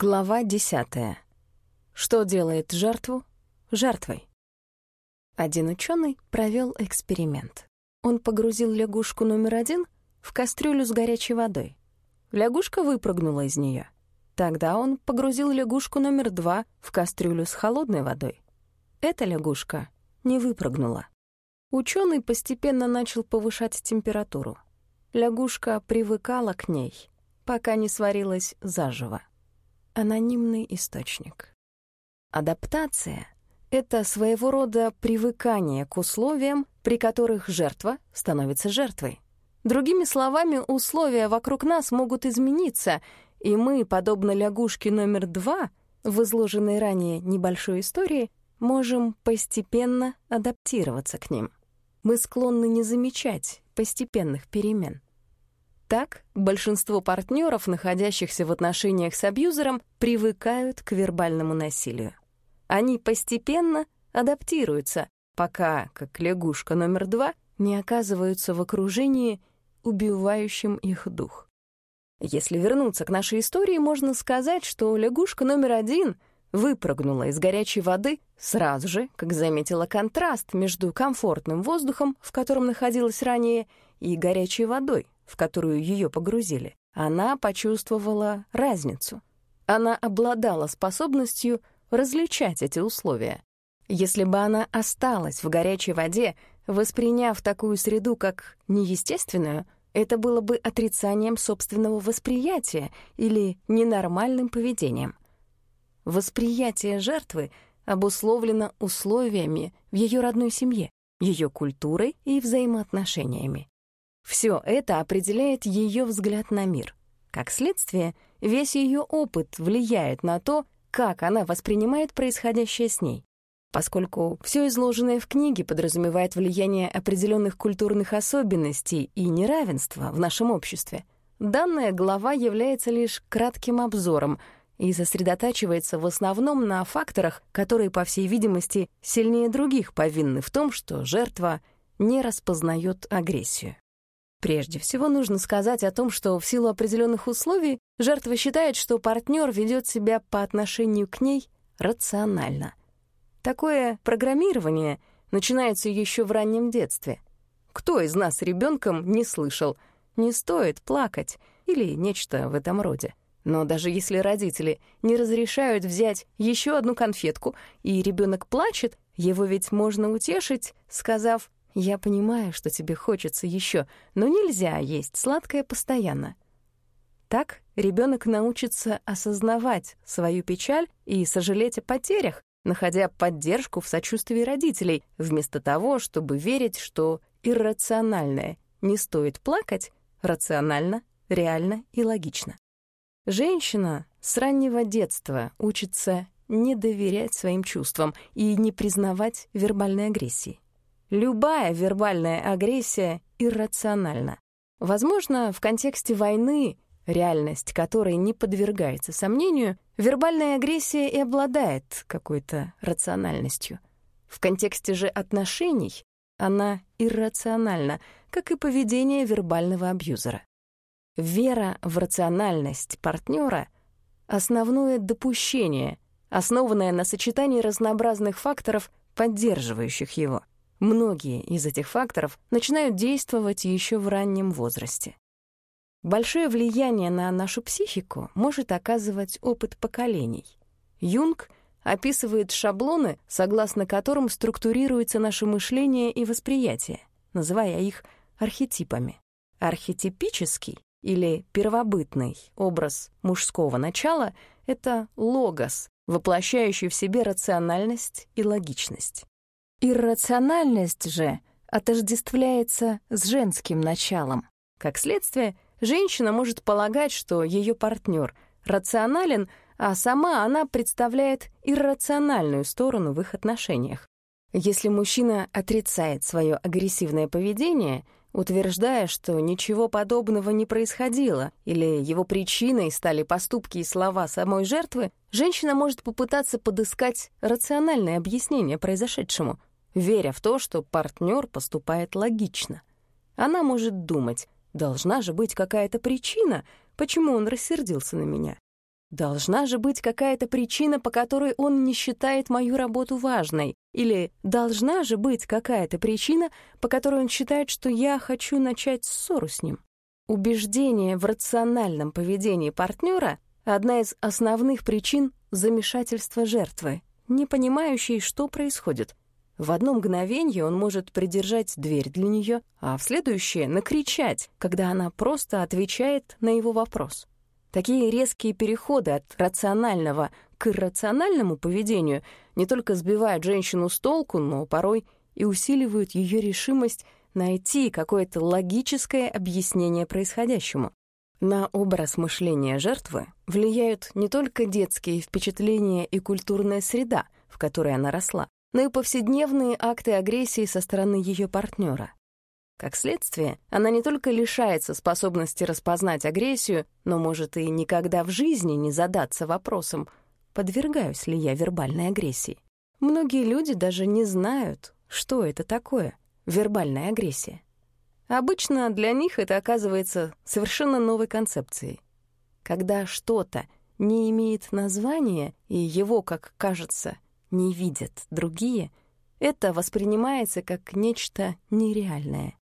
Глава десятая. Что делает жертву жертвой? Один ученый провел эксперимент. Он погрузил лягушку номер один в кастрюлю с горячей водой. Лягушка выпрыгнула из нее. Тогда он погрузил лягушку номер два в кастрюлю с холодной водой. Эта лягушка не выпрыгнула. Ученый постепенно начал повышать температуру. Лягушка привыкала к ней, пока не сварилась заживо. Анонимный источник. Адаптация — это своего рода привыкание к условиям, при которых жертва становится жертвой. Другими словами, условия вокруг нас могут измениться, и мы, подобно лягушке номер два, в изложенной ранее небольшой истории, можем постепенно адаптироваться к ним. Мы склонны не замечать постепенных перемен. Так, большинство партнеров, находящихся в отношениях с абьюзером, привыкают к вербальному насилию. Они постепенно адаптируются, пока, как лягушка номер два, не оказываются в окружении, убивающим их дух. Если вернуться к нашей истории, можно сказать, что лягушка номер один выпрыгнула из горячей воды сразу же, как заметила контраст между комфортным воздухом, в котором находилась ранее, и горячей водой, в которую ее погрузили, она почувствовала разницу. Она обладала способностью различать эти условия. Если бы она осталась в горячей воде, восприняв такую среду как неестественную, это было бы отрицанием собственного восприятия или ненормальным поведением. Восприятие жертвы обусловлено условиями в ее родной семье, ее культурой и взаимоотношениями. Все это определяет ее взгляд на мир. Как следствие, весь ее опыт влияет на то, как она воспринимает происходящее с ней. Поскольку все изложенное в книге подразумевает влияние определенных культурных особенностей и неравенства в нашем обществе, данная глава является лишь кратким обзором и сосредотачивается в основном на факторах, которые, по всей видимости, сильнее других повинны в том, что жертва не распознает агрессию. Прежде всего нужно сказать о том, что в силу определенных условий жертва считает, что партнер ведет себя по отношению к ней рационально. Такое программирование начинается еще в раннем детстве. Кто из нас ребенком не слышал «не стоит плакать» или нечто в этом роде? Но даже если родители не разрешают взять еще одну конфетку, и ребенок плачет, его ведь можно утешить, сказав я понимаю, что тебе хочется еще, но нельзя есть сладкое постоянно. Так ребенок научится осознавать свою печаль и сожалеть о потерях, находя поддержку в сочувствии родителей, вместо того, чтобы верить, что иррациональное не стоит плакать, рационально, реально и логично. Женщина с раннего детства учится не доверять своим чувствам и не признавать вербальной агрессии. Любая вербальная агрессия иррациональна. Возможно, в контексте войны, реальность которой не подвергается сомнению, вербальная агрессия и обладает какой-то рациональностью. В контексте же отношений она иррациональна, как и поведение вербального абьюзера. Вера в рациональность партнера — основное допущение, основанное на сочетании разнообразных факторов, поддерживающих его — Многие из этих факторов начинают действовать еще в раннем возрасте. Большое влияние на нашу психику может оказывать опыт поколений. Юнг описывает шаблоны, согласно которым структурируется наше мышление и восприятие, называя их архетипами. Архетипический или первобытный образ мужского начала — это логос, воплощающий в себе рациональность и логичность. Иррациональность же отождествляется с женским началом. Как следствие, женщина может полагать, что ее партнер рационален, а сама она представляет иррациональную сторону в их отношениях. Если мужчина отрицает свое агрессивное поведение, утверждая, что ничего подобного не происходило, или его причиной стали поступки и слова самой жертвы, женщина может попытаться подыскать рациональное объяснение произошедшему — веря в то, что партнер поступает логично. Она может думать, должна же быть какая-то причина, почему он рассердился на меня. Должна же быть какая-то причина, по которой он не считает мою работу важной. Или должна же быть какая-то причина, по которой он считает, что я хочу начать ссору с ним. Убеждение в рациональном поведении партнера — одна из основных причин замешательства жертвы, не понимающей, что происходит. В одно мгновение он может придержать дверь для нее, а в следующее — накричать, когда она просто отвечает на его вопрос. Такие резкие переходы от рационального к иррациональному поведению не только сбивают женщину с толку, но порой и усиливают ее решимость найти какое-то логическое объяснение происходящему. На образ мышления жертвы влияют не только детские впечатления и культурная среда, в которой она росла, но и повседневные акты агрессии со стороны ее партнера. Как следствие, она не только лишается способности распознать агрессию, но может и никогда в жизни не задаться вопросом, подвергаюсь ли я вербальной агрессии. Многие люди даже не знают, что это такое — вербальная агрессия. Обычно для них это оказывается совершенно новой концепцией. Когда что-то не имеет названия, и его, как кажется, не видят другие, это воспринимается как нечто нереальное.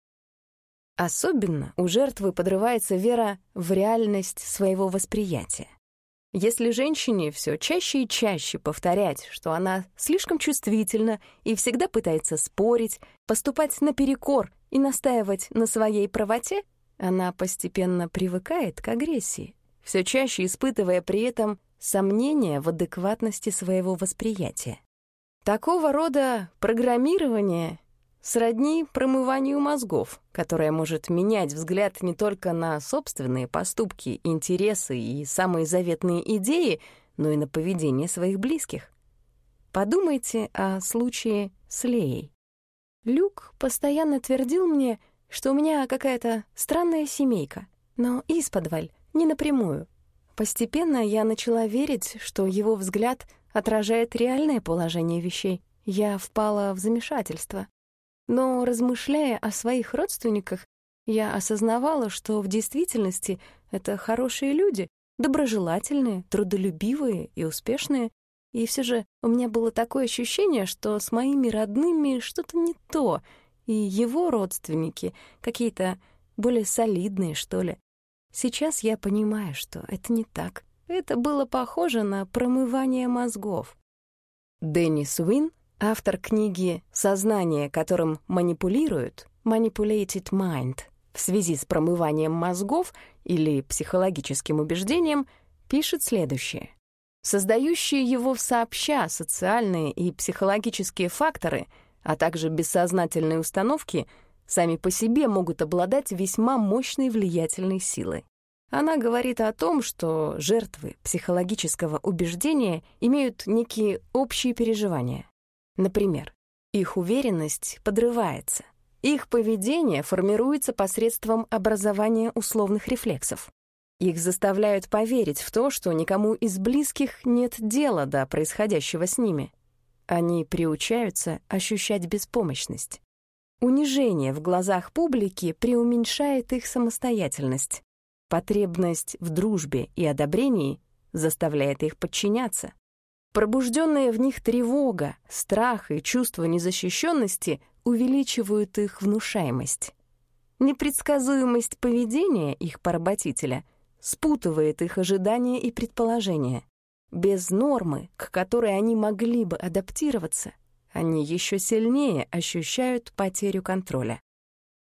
Особенно у жертвы подрывается вера в реальность своего восприятия. Если женщине все чаще и чаще повторять, что она слишком чувствительна и всегда пытается спорить, поступать наперекор и настаивать на своей правоте, она постепенно привыкает к агрессии, все чаще испытывая при этом сомнения в адекватности своего восприятия. Такого рода программирование сродни промыванию мозгов, которое может менять взгляд не только на собственные поступки, интересы и самые заветные идеи, но и на поведение своих близких. Подумайте о случае с Леей. Люк постоянно твердил мне, что у меня какая-то странная семейка, но исподволь, не напрямую. Постепенно я начала верить, что его взгляд отражает реальное положение вещей. Я впала в замешательство. Но, размышляя о своих родственниках, я осознавала, что в действительности это хорошие люди, доброжелательные, трудолюбивые и успешные. И все же у меня было такое ощущение, что с моими родными что-то не то, и его родственники какие-то более солидные, что ли. Сейчас я понимаю, что это не так. Это было похоже на промывание мозгов. Деннис Уин Автор книги «Сознание, которым манипулируют» «Manipulated Mind» в связи с промыванием мозгов или психологическим убеждением пишет следующее. Создающие его сообща социальные и психологические факторы, а также бессознательные установки сами по себе могут обладать весьма мощной влиятельной силой. Она говорит о том, что жертвы психологического убеждения имеют некие общие переживания. Например, их уверенность подрывается. Их поведение формируется посредством образования условных рефлексов. Их заставляют поверить в то, что никому из близких нет дела до происходящего с ними. Они приучаются ощущать беспомощность. Унижение в глазах публики преуменьшает их самостоятельность. Потребность в дружбе и одобрении заставляет их подчиняться. Пробужденная в них тревога, страх и чувство незащищенности увеличивают их внушаемость. Непредсказуемость поведения их поработителя спутывает их ожидания и предположения. Без нормы, к которой они могли бы адаптироваться, они еще сильнее ощущают потерю контроля.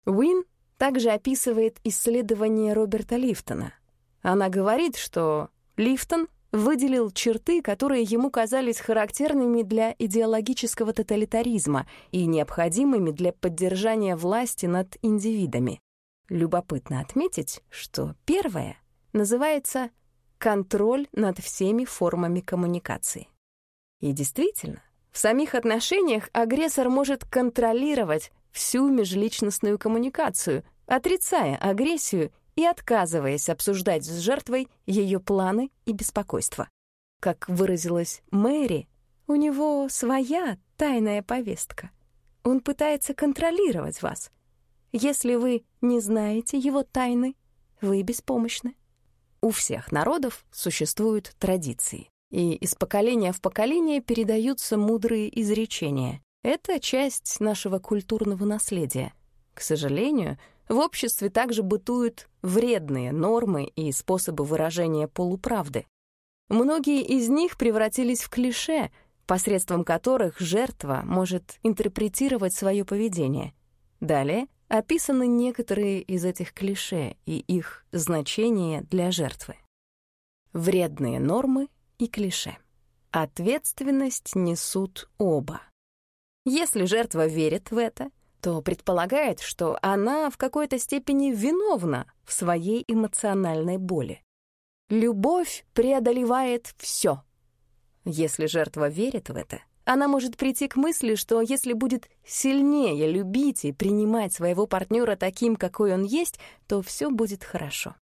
Уин также описывает исследование Роберта Лифтона. Она говорит, что Лифтон выделил черты, которые ему казались характерными для идеологического тоталитаризма и необходимыми для поддержания власти над индивидами. Любопытно отметить, что первое называется «контроль над всеми формами коммуникации». И действительно, в самих отношениях агрессор может контролировать всю межличностную коммуникацию, отрицая агрессию и отказываясь обсуждать с жертвой ее планы и беспокойства. Как выразилась Мэри, у него своя тайная повестка. Он пытается контролировать вас. Если вы не знаете его тайны, вы беспомощны. У всех народов существуют традиции, и из поколения в поколение передаются мудрые изречения. Это часть нашего культурного наследия. К сожалению, в обществе также бытуют вредные нормы и способы выражения полуправды. Многие из них превратились в клише, посредством которых жертва может интерпретировать свое поведение. Далее описаны некоторые из этих клише и их значение для жертвы. Вредные нормы и клише. Ответственность несут оба. Если жертва верит в это, то предполагает, что она в какой-то степени виновна в своей эмоциональной боли. Любовь преодолевает все. Если жертва верит в это, она может прийти к мысли, что если будет сильнее любить и принимать своего партнера таким, какой он есть, то все будет хорошо.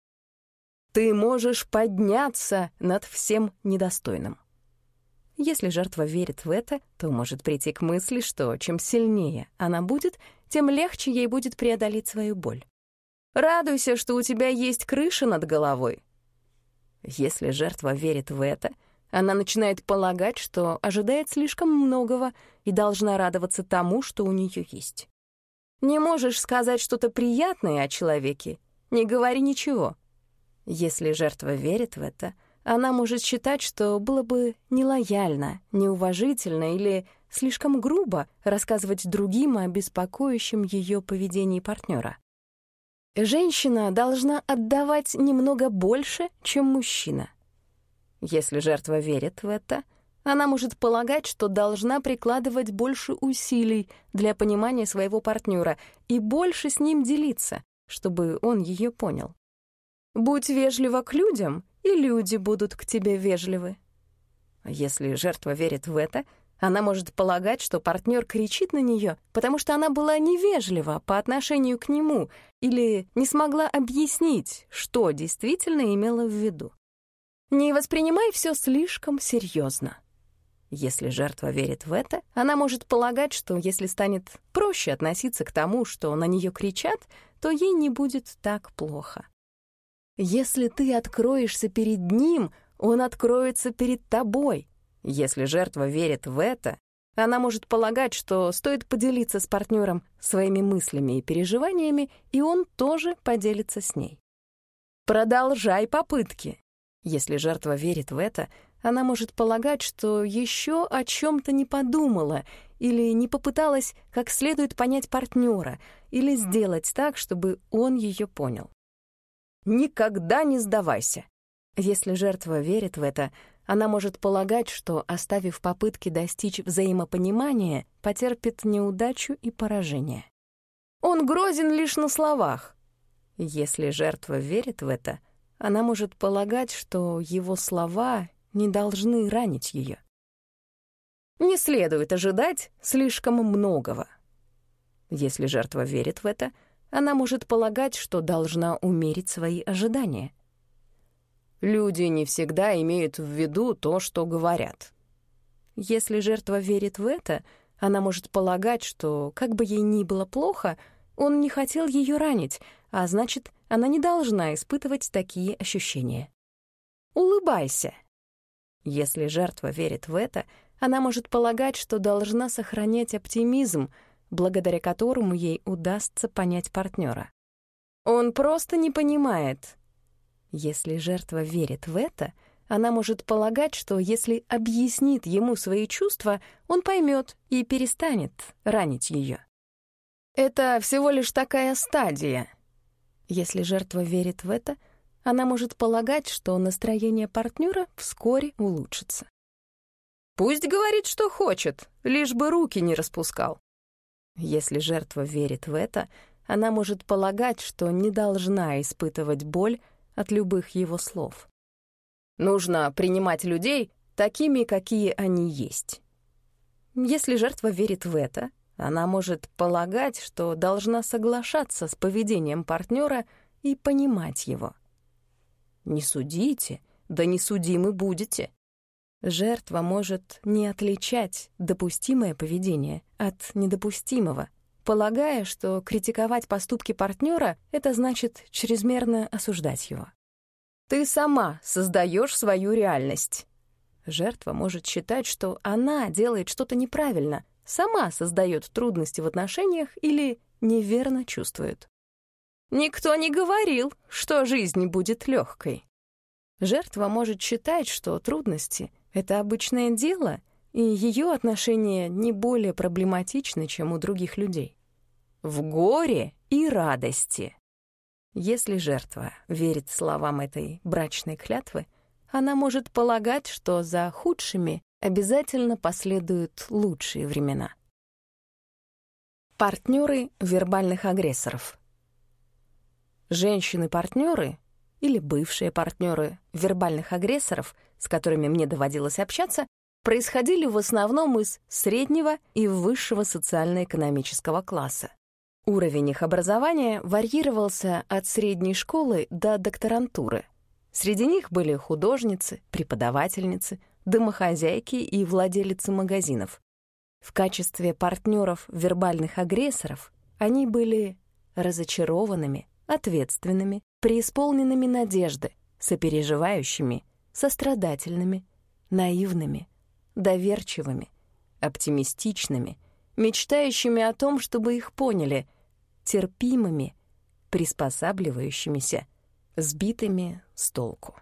Ты можешь подняться над всем недостойным. Если жертва верит в это, то может прийти к мысли, что чем сильнее она будет, тем легче ей будет преодолеть свою боль. Радуйся, что у тебя есть крыша над головой. Если жертва верит в это — она начинает полагать, что ожидает слишком многого и должна радоваться тому, что у нее есть. Не можешь сказать что-то приятное о человеке, не говори ничего. Если жертва верит в это, она может считать, что было бы нелояльно, неуважительно или слишком грубо рассказывать другим о беспокоящем ее поведении партнера. Женщина должна отдавать немного больше, чем мужчина — если жертва верит в это, она может полагать, что должна прикладывать больше усилий для понимания своего партнера и больше с ним делиться, чтобы он ее понял. Будь вежлива к людям, и люди будут к тебе вежливы. Если жертва верит в это, она может полагать, что партнер кричит на нее, потому что она была невежлива по отношению к нему или не смогла объяснить, что действительно имела в виду. Не воспринимай все слишком серьезно. Если жертва верит в это, она может полагать, что если станет проще относиться к тому, что на нее кричат, то ей не будет так плохо. Если ты откроешься перед ним, он откроется перед тобой. Если жертва верит в это, она может полагать, что стоит поделиться с партнером своими мыслями и переживаниями, и он тоже поделится с ней. Продолжай попытки. Если жертва верит в это, она может полагать, что еще о чем-то не подумала или не попыталась как следует понять партнера или сделать так, чтобы он ее понял. Никогда не сдавайся. Если жертва верит в это, она может полагать, что, оставив попытки достичь взаимопонимания, потерпит неудачу и поражение. Он грозен лишь на словах. Если жертва верит в это — она может полагать, что его слова не должны ранить ее. Не следует ожидать слишком многого. Если жертва верит в это, она может полагать, что должна умерить свои ожидания. Люди не всегда имеют в виду то, что говорят. Если жертва верит в это, она может полагать, что, как бы ей ни было плохо, он не хотел ее ранить, а значит, она не должна испытывать такие ощущения. Улыбайся. Если жертва верит в это, она может полагать, что должна сохранять оптимизм, благодаря которому ей удастся понять партнера. Он просто не понимает. Если жертва верит в это, она может полагать, что если объяснит ему свои чувства, он поймет и перестанет ранить ее. Это всего лишь такая стадия — если жертва верит в это, она может полагать, что настроение партнера вскоре улучшится. Пусть говорит, что хочет, лишь бы руки не распускал. Если жертва верит в это, она может полагать, что не должна испытывать боль от любых его слов. Нужно принимать людей такими, какие они есть. Если жертва верит в это, она может полагать, что должна соглашаться с поведением партнера и понимать его. Не судите, да не судимы будете. Жертва может не отличать допустимое поведение от недопустимого, полагая, что критиковать поступки партнера — это значит чрезмерно осуждать его. Ты сама создаешь свою реальность. Жертва может считать, что она делает что-то неправильно, сама создает трудности в отношениях или неверно чувствует. Никто не говорил, что жизнь будет легкой. Жертва может считать, что трудности — это обычное дело, и ее отношения не более проблематичны, чем у других людей. В горе и радости. Если жертва верит словам этой брачной клятвы, она может полагать, что за худшими обязательно последуют лучшие времена. Партнеры вербальных агрессоров. Женщины-партнеры или бывшие партнеры вербальных агрессоров, с которыми мне доводилось общаться, происходили в основном из среднего и высшего социально-экономического класса. Уровень их образования варьировался от средней школы до докторантуры. Среди них были художницы, преподавательницы, домохозяйки и владелицы магазинов. В качестве партнеров вербальных агрессоров они были разочарованными, ответственными, преисполненными надежды, сопереживающими, сострадательными, наивными, доверчивыми, оптимистичными, мечтающими о том, чтобы их поняли, терпимыми, приспосабливающимися, сбитыми с толку.